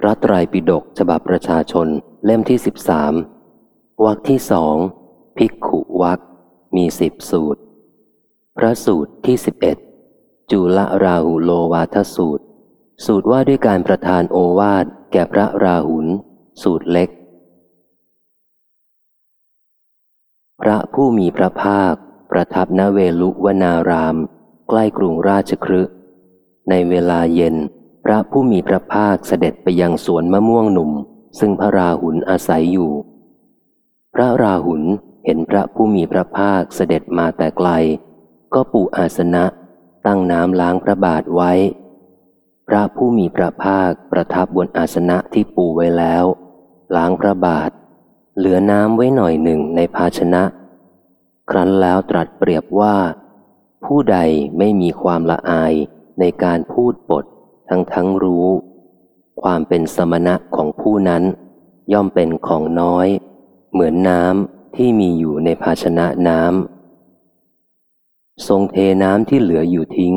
พระไตรปิฎกฉบับประชาชนเล่มที่สิบสามวรรคที่สองภิกขุวักมีสิบสูตร พระสูตรที่สิบเอ็ดจุลราหุโลวาทสูตร สูตรว่าด้วยการประทานโอวาทแก่พระราหุลสูตรเล็ก พระผู้มีพระภาค ประทับณเวลุวนาราม ใกล้กรุงราชครึในเวลาเย็น พระผู้มีพระภาคเสด็จไปยังสวนมะม่วงหนุ่ม ซึ่งพระราหุลอาศัยอยู่ พระราหุลเห็นพระผู้มีพระภาคเสด็จมาแต่ไกล ก็ปูอาสนะ ตั้งน้ำล้างพระบาทไว้ พระผู้มีพระภาคประทับบนอาสนะที่ปูไว้แล้ว ล้างพระบาท เหลือน้ำไว้หน่อยหนึ่งในภาชนะ ครั้นแล้วตรัสเปรียบว่า ผู้ใดไม่มีความละอายในการพูดบท ทั้งทั้งรู้ ความเป็นสมณะของผู้นั้น ย่อมเป็นของน้อย เหมือนน้ำที่มีอยู่ในภาชนะน้ำทรงเทน้ำที่เหลืออยู่ทิ้ง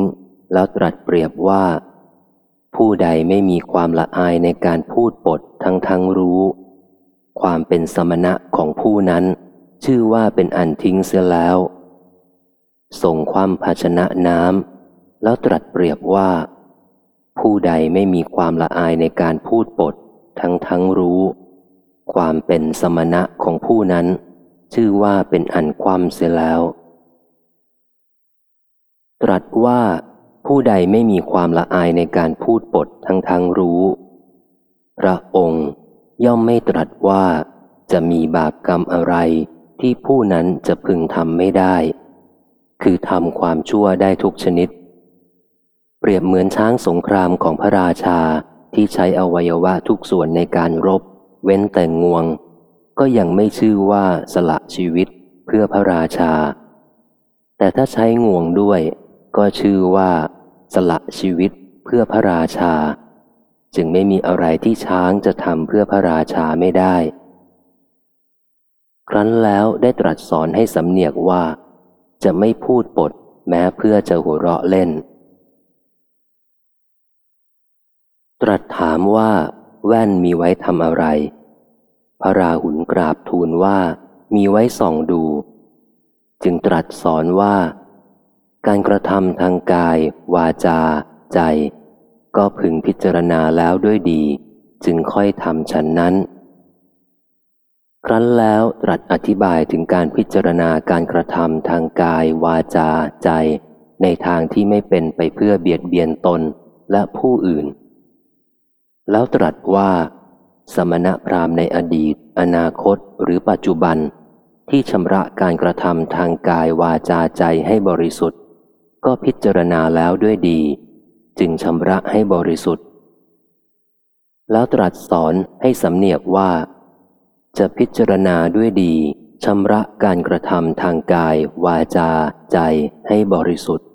แล้วตรัสเปรียบว่า ผู้ใดไม่มีความละอายในการพูดบททั้งทั้งรู้ ความเป็นสมณะของผู้นั้น ชื่อว่าเป็นอันทิ้งเสียแล้วทรงความภาชนะน้ำแล้วตรัสเปรียบว่า ผู้ใดไม่มีความละอายในการพูดบททั้งทั้งรู้ ความเป็นสมณะของผู้นั้น ชื่อว่าเป็นอันความเสียแล้ว ตรัสว่า ผู้ใดไม่มีความละอายในการพูดบททั้งทั้งรู้ พระองค์ย่อมไม่ตรัสว่าจะมีบาปกรรมอะไรที่ผู้นั้นจะพึงทำไม่ได้ คือทำความชั่วได้ทุกชนิด เปรียบเหมือนช้างสงครามของพระราชาที่ใช้อวัยวะทุกส่วนในการรบ เว้นแต่งวง ก็ยังไม่ชื่อว่าสละชีวิตเพื่อพระราชา แต่ถ้าใช้งวงด้วย ก็ชื่อว่า สละชีวิตเพื่อพระราชา จึงไม่มีอะไรที่ช้างจะทำเพื่อพระราชาไม่ได้ ครั้นแล้วได้ตรัสสอนให้สำเนียกว่า จะไม่พูดปดแม้เพื่อจะหัวเราะเล่น ตรัสถามว่า แว่นมีไว้ทำอะไร พระราหุลกราบทูลว่า มีไว้ส่องดู จึงตรัสสอนว่า การกระทำทางกาย วาจา ใจ ก็พึงพิจารณาแล้วด้วยดี จึงค่อยทำฉันนั้น ครั้นแล้วตรัสอธิบายถึงการพิจารณาการกระทำทางกาย วาจา ใจ ในทางที่ไม่เป็นไปเพื่อเบียดเบียนตนและผู้อื่น แล้วตรัสว่า สมณะพราหมณ์ในอดีต อนาคตหรือปัจจุบัน ที่ชำระการกระทำทางกายวาจาใจให้บริสุทธิ์ ก็พิจารณาแล้วด้วยดี จึงชำระให้บริสุทธิ์ แล้วตรัสสอนให้สำเนียกว่า จะพิจารณาด้วยดีชำระการกระทำทางกายวาจาใจให้บริสุทธิ์